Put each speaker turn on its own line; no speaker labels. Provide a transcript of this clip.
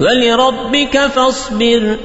ولربك فاصبر.